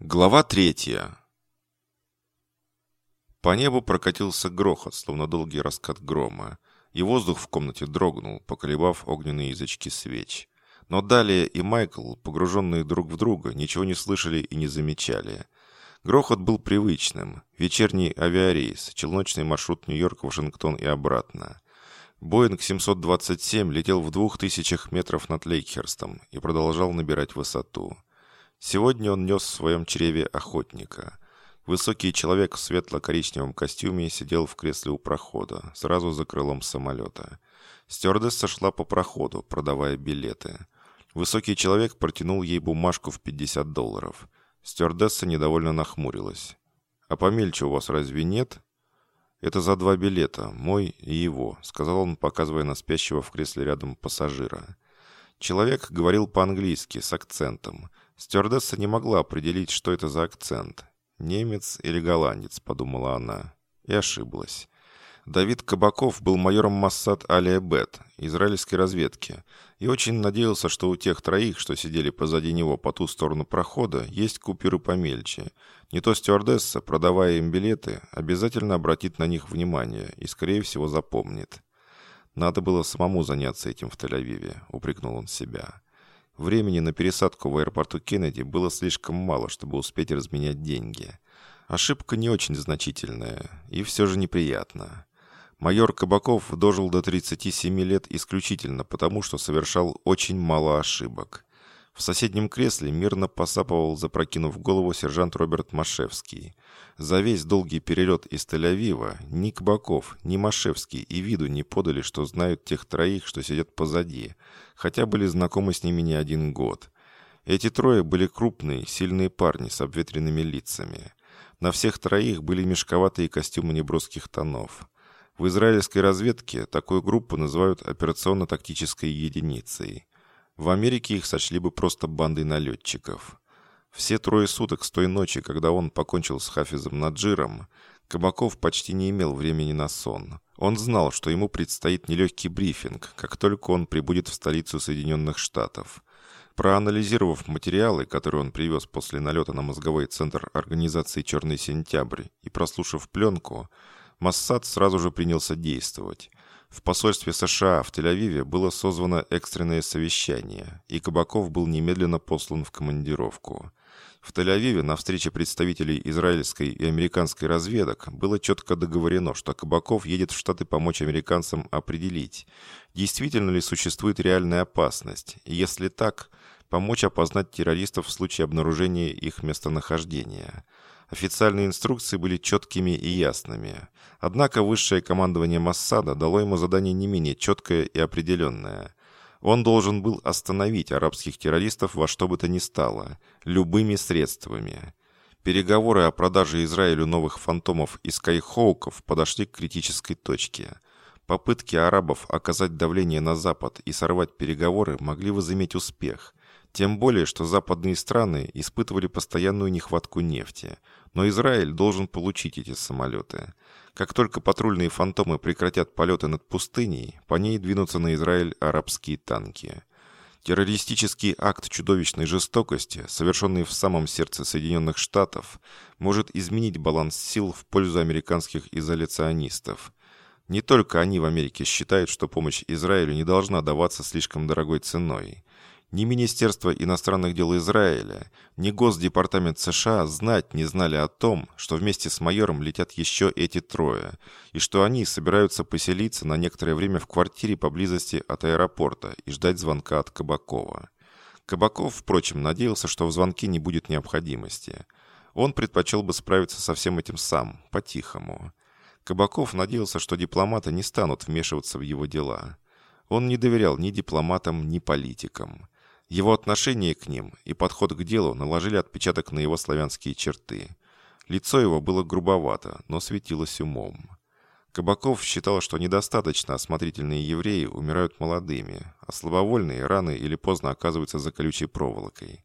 Глава третья. По небу прокатился грохот, словно долгий раскат грома, и воздух в комнате дрогнул, поколебав огненные язычки свеч. Но далее и Майкл, погруженные друг в друга, ничего не слышали и не замечали. Грохот был привычным. Вечерний авиарейс, челночный маршрут Нью-Йорк, Вашингтон и обратно. Боинг 727 летел в двух тысячах метров над Лейкхерстом и продолжал набирать высоту. Сегодня он нес в своем чреве охотника. Высокий человек в светло-коричневом костюме сидел в кресле у прохода, сразу за крылом самолета. Стюардесса шла по проходу, продавая билеты. Высокий человек протянул ей бумажку в 50 долларов. Стюардесса недовольно нахмурилась. «А помельче у вас разве нет?» «Это за два билета, мой и его», — сказал он, показывая на спящего в кресле рядом пассажира. Человек говорил по-английски, с акцентом. Стюардесса не могла определить, что это за акцент. «Немец или голландец», — подумала она. И ошиблась. Давид Кабаков был майором Массад Алия Бет, израильской разведки, и очень надеялся, что у тех троих, что сидели позади него по ту сторону прохода, есть купюры помельче. Не то стюардесса, продавая им билеты, обязательно обратит на них внимание и, скорее всего, запомнит. «Надо было самому заняться этим в Тель-Авиве», — упрекнул он себя. Времени на пересадку в аэропорту Кеннеди было слишком мало, чтобы успеть разменять деньги. Ошибка не очень значительная и все же неприятна. Майор Кабаков дожил до 37 лет исключительно потому, что совершал очень мало ошибок. В соседнем кресле мирно посапывал, запрокинув голову, сержант Роберт Машевский. За весь долгий перелет из Тель-Авива ни Кабаков, ни Машевский и виду не подали, что знают тех троих, что сидят позади, хотя были знакомы с ними не один год. Эти трое были крупные, сильные парни с обветренными лицами. На всех троих были мешковатые костюмы неброских тонов. В израильской разведке такую группу называют операционно-тактической единицей. В Америке их сочли бы просто бандой налетчиков. Все трое суток с той ночи, когда он покончил с Хафизом Наджиром, Кабаков почти не имел времени на сон. Он знал, что ему предстоит нелегкий брифинг, как только он прибудет в столицу Соединенных Штатов. Проанализировав материалы, которые он привез после налета на мозговой центр организации «Черный сентябрь» и прослушав пленку, Моссад сразу же принялся действовать. В посольстве США в Тель-Авиве было созвано экстренное совещание, и Кабаков был немедленно послан в командировку. В Тель-Авиве на встрече представителей израильской и американской разведок было четко договорено, что Кабаков едет в Штаты помочь американцам определить, действительно ли существует реальная опасность, и если так, помочь опознать террористов в случае обнаружения их местонахождения – Официальные инструкции были четкими и ясными. Однако высшее командование Массада дало ему задание не менее четкое и определенное. Он должен был остановить арабских террористов во что бы то ни стало, любыми средствами. Переговоры о продаже Израилю новых фантомов и скайхоуков подошли к критической точке. Попытки арабов оказать давление на Запад и сорвать переговоры могли возыметь успех. Тем более, что западные страны испытывали постоянную нехватку нефти – но Израиль должен получить эти самолеты. Как только патрульные фантомы прекратят полеты над пустыней, по ней двинутся на Израиль арабские танки. Террористический акт чудовищной жестокости, совершенный в самом сердце Соединенных Штатов, может изменить баланс сил в пользу американских изоляционистов. Не только они в Америке считают, что помощь Израилю не должна даваться слишком дорогой ценой. Ни Министерство иностранных дел Израиля, ни Госдепартамент США знать не знали о том, что вместе с майором летят еще эти трое, и что они собираются поселиться на некоторое время в квартире поблизости от аэропорта и ждать звонка от Кабакова. Кабаков, впрочем, надеялся, что в звонке не будет необходимости. Он предпочел бы справиться со всем этим сам, по-тихому. Кабаков надеялся, что дипломаты не станут вмешиваться в его дела. Он не доверял ни дипломатам, ни политикам. Его отношение к ним и подход к делу наложили отпечаток на его славянские черты. Лицо его было грубовато, но светилось умом. Кабаков считал, что недостаточно осмотрительные евреи умирают молодыми, а слабовольные рано или поздно оказываются за колючей проволокой.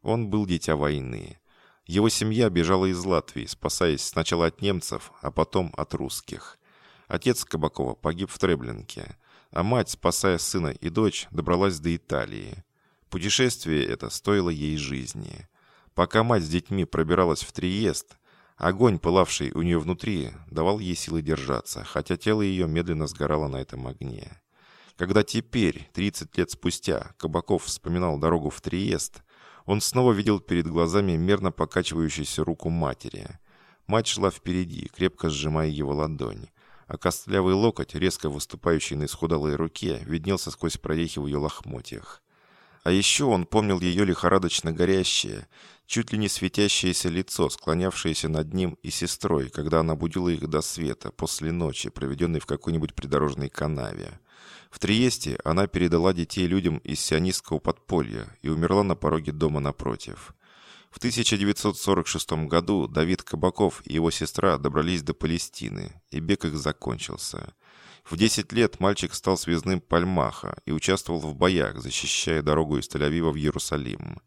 Он был дитя войны. Его семья бежала из Латвии, спасаясь сначала от немцев, а потом от русских. Отец Кабакова погиб в Треблинке, а мать, спасая сына и дочь, добралась до Италии. Путешествие это стоило ей жизни. Пока мать с детьми пробиралась в Триест, огонь, пылавший у нее внутри, давал ей силы держаться, хотя тело ее медленно сгорало на этом огне. Когда теперь, 30 лет спустя, Кабаков вспоминал дорогу в Триест, он снова видел перед глазами мерно покачивающуюся руку матери. Мать шла впереди, крепко сжимая его ладонь, а костлявый локоть, резко выступающий на исхудалой руке, виднелся сквозь прорехи в ее лохмотьях. А еще он помнил ее лихорадочно горящее, чуть ли не светящееся лицо, склонявшееся над ним и сестрой, когда она будила их до света после ночи, проведенной в какой-нибудь придорожной канаве. В Триесте она передала детей людям из сионистского подполья и умерла на пороге дома напротив. В 1946 году Давид Кабаков и его сестра добрались до Палестины, и бег их закончился. В 10 лет мальчик стал связным Пальмаха и участвовал в боях, защищая дорогу из Тель-Авива в Иерусалим.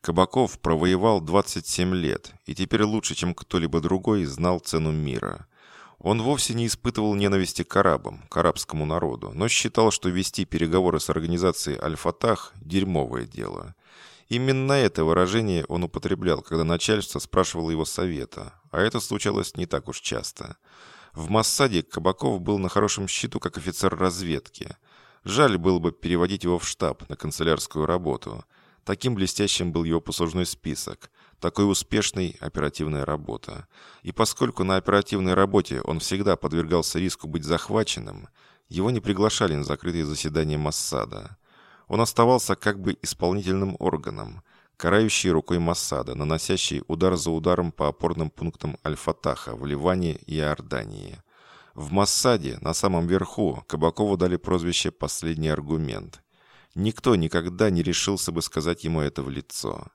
Кабаков провоевал 27 лет и теперь лучше, чем кто-либо другой, знал цену мира – он вовсе не испытывал ненависти к арабам, к арабскому народу, но считал, что вести переговоры с организацией Аль-Фатах – дерьмовое дело. Именно это выражение он употреблял, когда начальство спрашивало его совета, а это случалось не так уж часто. В Массаде Кабаков был на хорошем счету как офицер разведки. Жаль было бы переводить его в штаб на канцелярскую работу. Таким блестящим был его послужной список – такой успешной оперативная работа. И поскольку на оперативной работе он всегда подвергался риску быть захваченным, его не приглашали на закрытые заседания Массада. Он оставался как бы исполнительным органом, карающей рукой Массада, наносящей удар за ударом по опорным пунктам Аль-Фатаха в Ливане и Иордании. В Массаде, на самом верху, Кабакову дали прозвище «последний аргумент». Никто никогда не решился бы сказать ему это в лицо.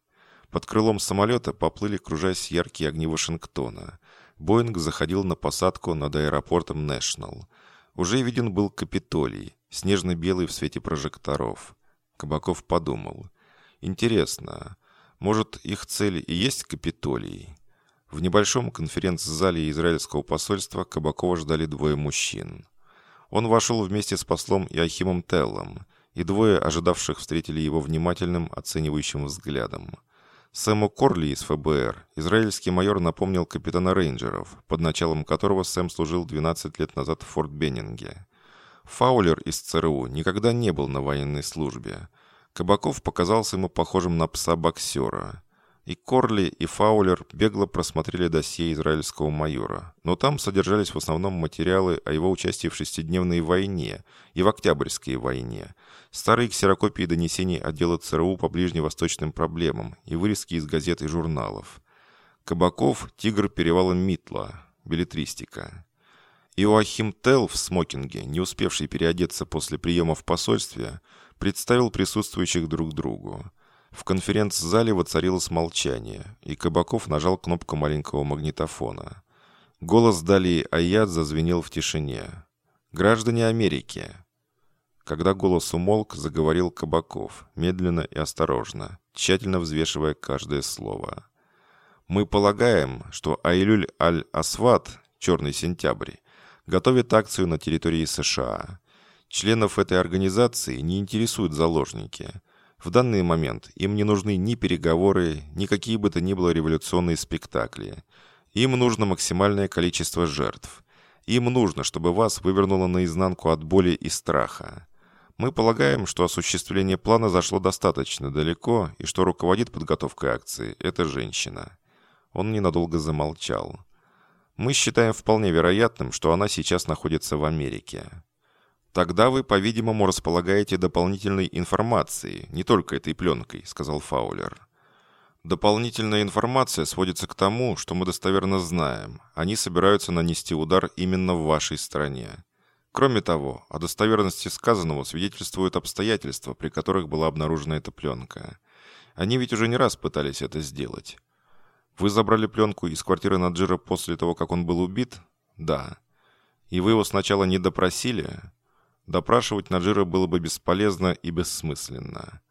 Под крылом самолета поплыли, кружась яркие огни Вашингтона. Боинг заходил на посадку над аэропортом Нэшнл. Уже виден был Капитолий, снежно-белый в свете прожекторов. Кабаков подумал. «Интересно, может, их цель и есть Капитолий?» В небольшом конференц-зале израильского посольства Кабакова ждали двое мужчин. Он вошел вместе с послом Иохимом Теллом, и двое ожидавших встретили его внимательным, оценивающим взглядом. Сэму Корли из ФБР израильский майор напомнил капитана рейнджеров, под началом которого Сэм служил 12 лет назад в Форт Беннинге. Фаулер из ЦРУ никогда не был на военной службе. Кабаков показался ему похожим на пса-боксера. И Корли, и Фаулер бегло просмотрели досье израильского майора, но там содержались в основном материалы о его участии в шестидневной войне и в Октябрьской войне, старые ксерокопии донесений отдела ЦРУ по ближневосточным проблемам и вырезки из газет и журналов. Кабаков «Тигр перевала Митла», билетристика. Иоахим Тел в смокинге, не успевший переодеться после приема в посольстве, представил присутствующих друг другу. В конференц-зале воцарилось молчание, и Кабаков нажал кнопку маленького магнитофона. Голос Дали Аяд зазвенел в тишине. «Граждане Америки!» Когда голос умолк, заговорил Кабаков, медленно и осторожно, тщательно взвешивая каждое слово. «Мы полагаем, что Айлюль Аль-Асват, Черный Сентябрь, готовит акцию на территории США. Членов этой организации не интересуют заложники – в данный момент им не нужны ни переговоры, ни какие бы то ни было революционные спектакли. Им нужно максимальное количество жертв. Им нужно, чтобы вас вывернуло наизнанку от боли и страха. Мы полагаем, что осуществление плана зашло достаточно далеко и что руководит подготовкой акции эта женщина. Он ненадолго замолчал. Мы считаем вполне вероятным, что она сейчас находится в Америке. «Тогда вы, по-видимому, располагаете дополнительной информацией, не только этой пленкой», — сказал Фаулер. «Дополнительная информация сводится к тому, что мы достоверно знаем. Они собираются нанести удар именно в вашей стране. Кроме того, о достоверности сказанного свидетельствуют обстоятельства, при которых была обнаружена эта пленка. Они ведь уже не раз пытались это сделать. Вы забрали пленку из квартиры Наджира после того, как он был убит? Да. И вы его сначала не допросили?» Допрашивать Наджира было бы бесполезно и бессмысленно.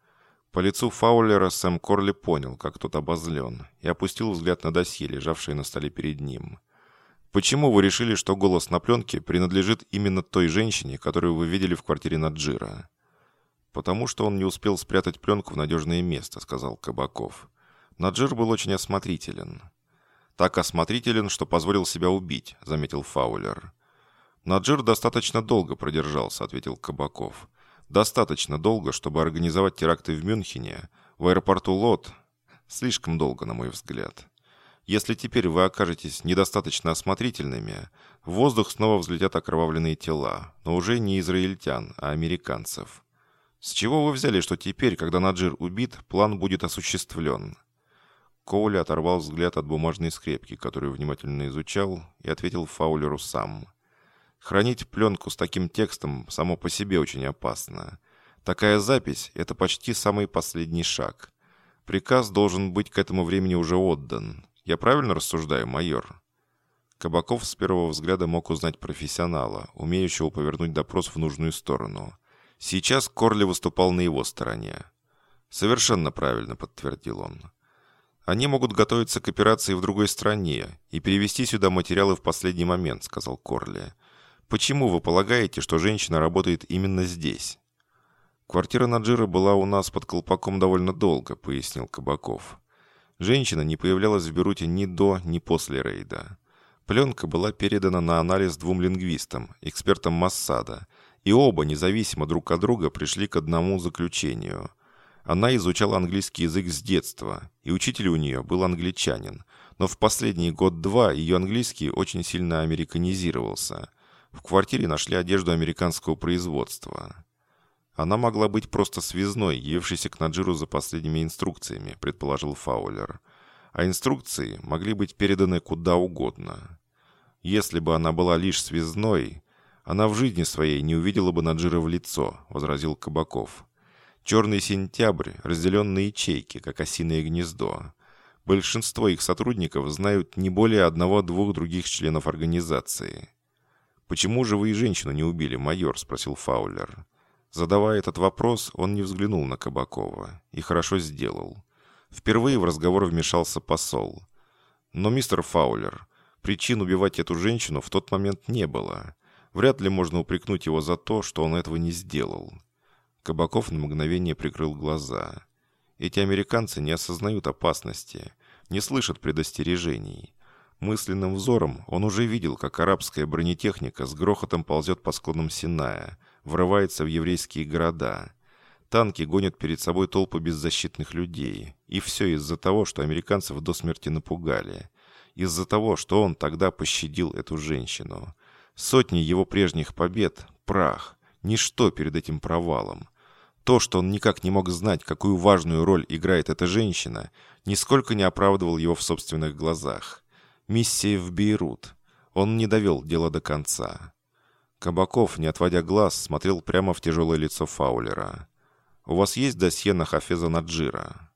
По лицу Фаулера Сэм Корли понял, как тот обозлен, и опустил взгляд на досье, лежавшее на столе перед ним. «Почему вы решили, что голос на пленке принадлежит именно той женщине, которую вы видели в квартире Наджира?» «Потому что он не успел спрятать пленку в надежное место», — сказал Кабаков. Наджир был очень осмотрителен. «Так осмотрителен, что позволил себя убить», — заметил Фаулер. «Наджир достаточно долго продержался», — ответил Кабаков. «Достаточно долго, чтобы организовать теракты в Мюнхене, в аэропорту Лот. Слишком долго, на мой взгляд. Если теперь вы окажетесь недостаточно осмотрительными, в воздух снова взлетят окровавленные тела, но уже не израильтян, а американцев. С чего вы взяли, что теперь, когда Наджир убит, план будет осуществлен?» Коули оторвал взгляд от бумажной скрепки, которую внимательно изучал, и ответил Фаулеру сам. «Хранить пленку с таким текстом само по себе очень опасно. Такая запись – это почти самый последний шаг. Приказ должен быть к этому времени уже отдан. Я правильно рассуждаю, майор?» Кабаков с первого взгляда мог узнать профессионала, умеющего повернуть допрос в нужную сторону. Сейчас Корли выступал на его стороне. «Совершенно правильно», — подтвердил он. Они могут готовиться к операции в другой стране и перевести сюда материалы в последний момент», — сказал Корли. «Почему вы полагаете, что женщина работает именно здесь?» «Квартира Наджира была у нас под колпаком довольно долго», — пояснил Кабаков. Женщина не появлялась в Беруте ни до, ни после рейда. Пленка была передана на анализ двум лингвистам, экспертам Массада, и оба, независимо друг от друга, пришли к одному заключению. Она изучала английский язык с детства, и учитель у нее был англичанин, но в последний год-два ее английский очень сильно американизировался. В квартире нашли одежду американского производства. Она могла быть просто связной, явившейся к Наджиру за последними инструкциями, предположил Фаулер. А инструкции могли быть переданы куда угодно. Если бы она была лишь связной, она в жизни своей не увидела бы Наджира в лицо, возразил Кабаков. Черный сентябрь разделен на ячейки, как осиное гнездо. Большинство их сотрудников знают не более одного-двух других членов организации. «Почему же вы и женщину не убили, майор?» – спросил Фаулер. Задавая этот вопрос, он не взглянул на Кабакова. И хорошо сделал. Впервые в разговор вмешался посол. «Но, мистер Фаулер, причин убивать эту женщину в тот момент не было. Вряд ли можно упрекнуть его за то, что он этого не сделал. Кабаков на мгновение прикрыл глаза. Эти американцы не осознают опасности, не слышат предостережений. Мысленным взором он уже видел, как арабская бронетехника с грохотом ползет по склонам Синая, врывается в еврейские города. Танки гонят перед собой толпы беззащитных людей. И все из-за того, что американцев до смерти напугали. Из-за того, что он тогда пощадил эту женщину. Сотни его прежних побед – прах. Ничто перед этим провалом. То, что он никак не мог знать, какую важную роль играет эта женщина, нисколько не оправдывал его в собственных глазах. Миссия в Бейрут. Он не довел дело до конца. Кабаков, не отводя глаз, смотрел прямо в тяжелое лицо Фаулера. «У вас есть досье на Хафеза Наджира?»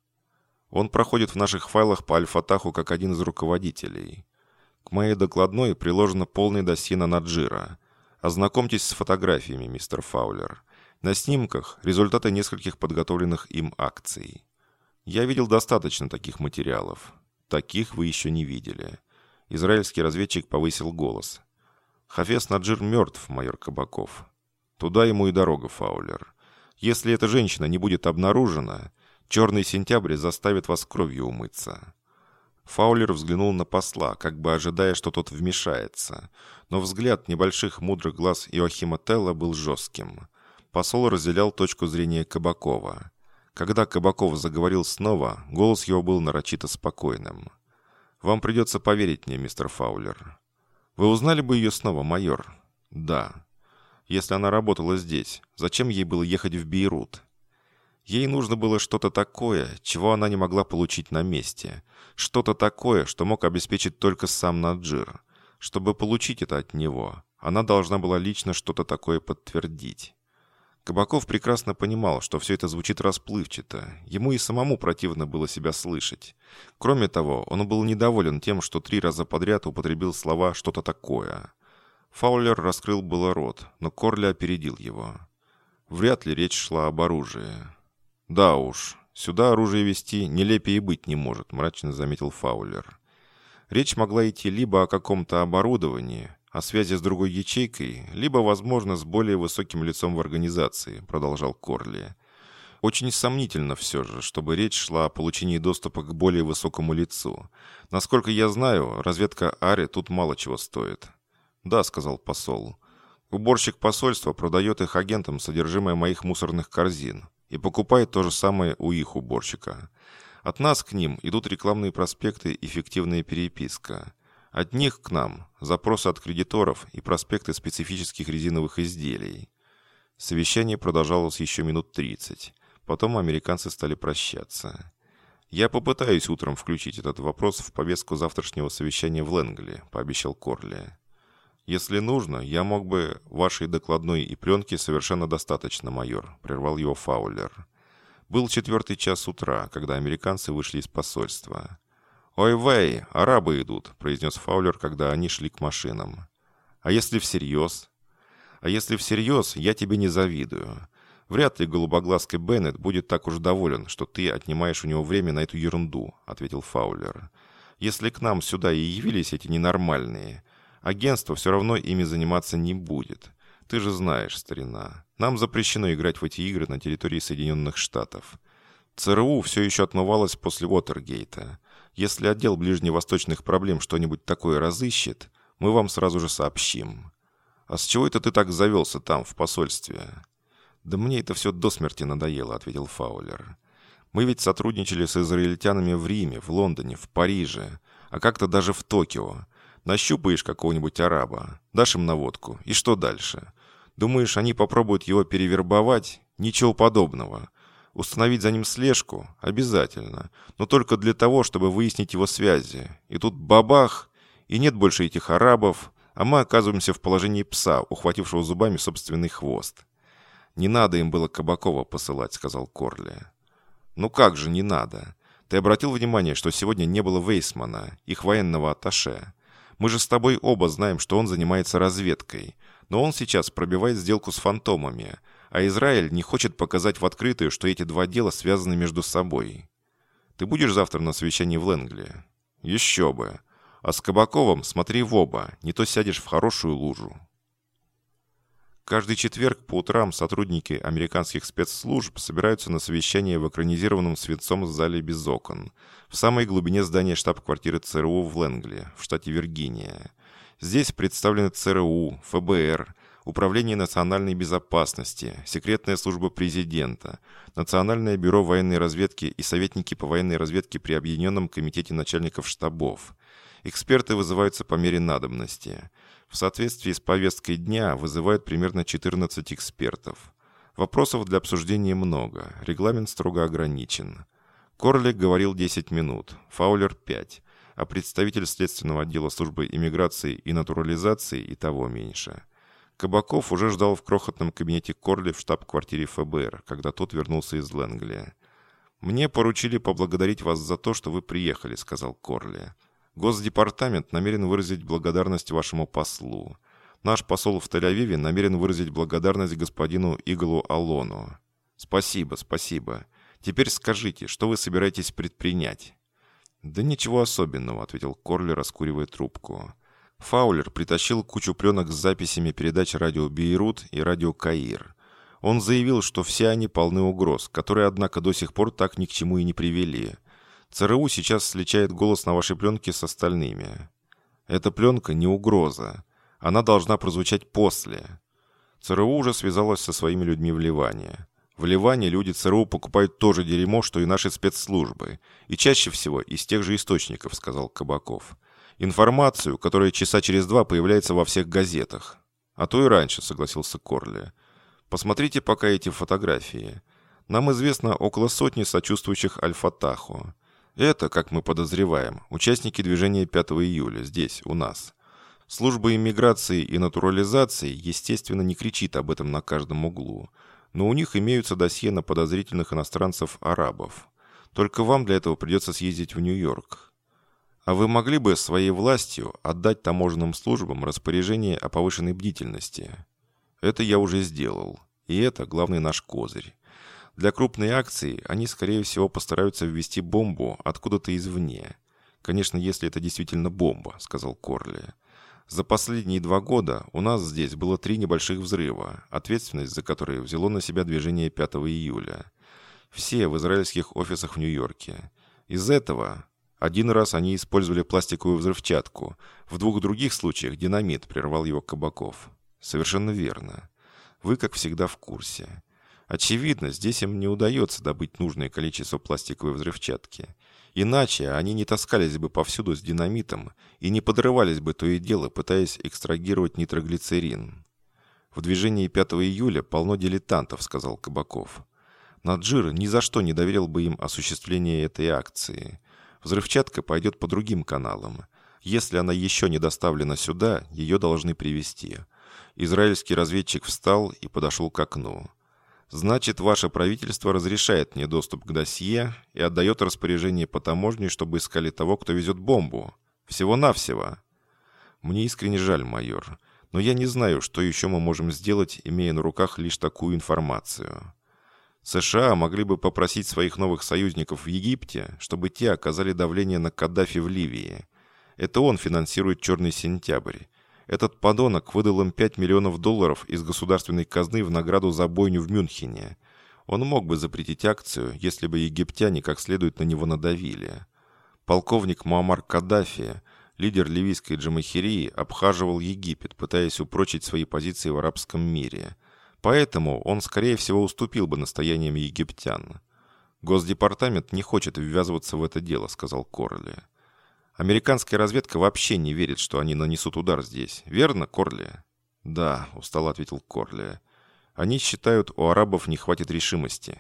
«Он проходит в наших файлах по Альфатаху как один из руководителей. К моей докладной приложено полное досье на Наджира. Ознакомьтесь с фотографиями, мистер Фаулер. На снимках результаты нескольких подготовленных им акций. Я видел достаточно таких материалов. Таких вы еще не видели. Израильский разведчик повысил голос. Хафес Наджир мертв, майор Кабаков. Туда ему и дорога, Фаулер. Если эта женщина не будет обнаружена, черный сентябрь заставит вас кровью умыться. Фаулер взглянул на посла, как бы ожидая, что тот вмешается. Но взгляд небольших мудрых глаз Иохима Телла был жестким. Посол разделял точку зрения Кабакова. Когда Кабаков заговорил снова, голос его был нарочито спокойным. «Вам придется поверить мне, мистер Фаулер. Вы узнали бы ее снова, майор?» «Да. Если она работала здесь, зачем ей было ехать в Бейрут?» Ей нужно было что-то такое, чего она не могла получить на месте. Что-то такое, что мог обеспечить только сам Наджир. Чтобы получить это от него, она должна была лично что-то такое подтвердить. Кабаков прекрасно понимал, что все это звучит расплывчато. Ему и самому противно было себя слышать. Кроме того, он был недоволен тем, что три раза подряд употребил слова «что-то такое». Фаулер раскрыл было рот, но Корли опередил его. Вряд ли речь шла об оружии. «Да уж, сюда оружие вести нелепее быть не может», — мрачно заметил Фаулер. Речь могла идти либо о каком-то оборудовании, о связи с другой ячейкой, либо, возможно, с более высоким лицом в организации, продолжал Корли. Очень сомнительно все же, чтобы речь шла о получении доступа к более высокому лицу. Насколько я знаю, разведка Ари тут мало чего стоит. «Да», — сказал посол. «Уборщик посольства продает их агентам содержимое моих мусорных корзин и покупает то же самое у их уборщика. От нас к ним идут рекламные проспекты и эффективная переписка. От них к нам запросы от кредиторов и проспекты специфических резиновых изделий. Совещание продолжалось еще минут 30. Потом американцы стали прощаться. «Я попытаюсь утром включить этот вопрос в повестку завтрашнего совещания в Лэнгли», — пообещал Корли. «Если нужно, я мог бы... Вашей докладной и пленки совершенно достаточно, майор», — прервал его Фаулер. Был четвертый час утра, когда американцы вышли из посольства. «Ой, вей, арабы идут», — произнес Фаулер, когда они шли к машинам. «А если всерьез?» «А если всерьез, я тебе не завидую. Вряд ли голубоглазкий Беннет будет так уж доволен, что ты отнимаешь у него время на эту ерунду», — ответил Фаулер. «Если к нам сюда и явились эти ненормальные, агентство все равно ими заниматься не будет. Ты же знаешь, старина, нам запрещено играть в эти игры на территории Соединенных Штатов. ЦРУ все еще отмывалось после Уотергейта. Если отдел ближневосточных проблем что-нибудь такое разыщет, мы вам сразу же сообщим. А с чего это ты так завелся там, в посольстве?» «Да мне это все до смерти надоело», — ответил Фаулер. «Мы ведь сотрудничали с израильтянами в Риме, в Лондоне, в Париже, а как-то даже в Токио. Нащупаешь какого-нибудь араба, дашь им наводку, и что дальше? Думаешь, они попробуют его перевербовать? Ничего подобного. Установить за ним слежку? Обязательно. Но только для того, чтобы выяснить его связи. И тут бабах, и нет больше этих арабов, а мы оказываемся в положении пса, ухватившего зубами собственный хвост. «Не надо им было Кабакова посылать», — сказал Корли. «Ну как же не надо? Ты обратил внимание, что сегодня не было Вейсмана, их военного атташе? Мы же с тобой оба знаем, что он занимается разведкой. Но он сейчас пробивает сделку с фантомами, а Израиль не хочет показать в открытую, что эти два дела связаны между собой. Ты будешь завтра на совещании в Ленгли? Еще бы. А с Кабаковым смотри в оба, не то сядешь в хорошую лужу. Каждый четверг по утрам сотрудники американских спецслужб собираются на совещание в экранизированном свинцом зале без окон, в самой глубине здания штаб-квартиры ЦРУ в Ленгли, в штате Виргиния. Здесь представлены ЦРУ, ФБР, Управление национальной безопасности, Секретная служба президента, Национальное бюро военной разведки и советники по военной разведке при Объединенном комитете начальников штабов. Эксперты вызываются по мере надобности – в соответствии с повесткой дня вызывают примерно 14 экспертов. Вопросов для обсуждения много, регламент строго ограничен. Корлик говорил 10 минут, Фаулер 5, а представитель следственного отдела службы иммиграции и натурализации и того меньше. Кабаков уже ждал в крохотном кабинете Корли в штаб-квартире ФБР, когда тот вернулся из Ленгли. «Мне поручили поблагодарить вас за то, что вы приехали», — сказал Корли. Госдепартамент намерен выразить благодарность вашему послу. Наш посол в Тель-Авиве намерен выразить благодарность господину Иглу Алону. Спасибо, спасибо. Теперь скажите, что вы собираетесь предпринять?» «Да ничего особенного», — ответил Корли, раскуривая трубку. Фаулер притащил кучу пленок с записями передач радио «Бейрут» и радио «Каир». Он заявил, что все они полны угроз, которые, однако, до сих пор так ни к чему и не привели. ЦРУ сейчас сличает голос на вашей пленке с остальными. Эта пленка не угроза. Она должна прозвучать после. ЦРУ уже связалась со своими людьми в Ливане. В Ливане люди ЦРУ покупают то же дерьмо, что и наши спецслужбы. И чаще всего из тех же источников, сказал Кабаков. Информацию, которая часа через два появляется во всех газетах. А то и раньше, согласился Корли. Посмотрите пока эти фотографии. Нам известно около сотни сочувствующих Альфа-Тахо. Это, как мы подозреваем, участники движения 5 июля здесь, у нас. Служба иммиграции и натурализации, естественно, не кричит об этом на каждом углу. Но у них имеются досье на подозрительных иностранцев-арабов. Только вам для этого придется съездить в Нью-Йорк. А вы могли бы своей властью отдать таможенным службам распоряжение о повышенной бдительности? Это я уже сделал. И это главный наш козырь. Для крупной акции они, скорее всего, постараются ввести бомбу откуда-то извне. Конечно, если это действительно бомба, сказал Корли. За последние два года у нас здесь было три небольших взрыва, ответственность за которые взяло на себя движение 5 июля. Все в израильских офисах в Нью-Йорке. Из этого один раз они использовали пластиковую взрывчатку, в двух других случаях динамит прервал его Кабаков. Совершенно верно. Вы, как всегда, в курсе. Очевидно, здесь им не удается добыть нужное количество пластиковой взрывчатки. Иначе они не таскались бы повсюду с динамитом и не подрывались бы то и дело, пытаясь экстрагировать нитроглицерин. «В движении 5 июля полно дилетантов», — сказал Кабаков. Наджир ни за что не доверил бы им осуществление этой акции. Взрывчатка пойдет по другим каналам. Если она еще не доставлена сюда, ее должны привезти. Израильский разведчик встал и подошел к окну. Значит, ваше правительство разрешает мне доступ к досье и отдает распоряжение по таможне, чтобы искали того, кто везет бомбу. Всего-навсего. Мне искренне жаль, майор, но я не знаю, что еще мы можем сделать, имея на руках лишь такую информацию. США могли бы попросить своих новых союзников в Египте, чтобы те оказали давление на Каддафи в Ливии. Это он финансирует «Черный сентябрь». Этот подонок выдал им 5 миллионов долларов из государственной казны в награду за бойню в Мюнхене. Он мог бы запретить акцию, если бы египтяне как следует на него надавили. Полковник Муаммар Каддафи, лидер ливийской джамахирии, обхаживал Египет, пытаясь упрочить свои позиции в арабском мире. Поэтому он, скорее всего, уступил бы настояниям египтян. «Госдепартамент не хочет ввязываться в это дело», — сказал Корли. Американская разведка вообще не верит, что они нанесут удар здесь. Верно, Корли? Да, устало ответил Корли. Они считают, у арабов не хватит решимости.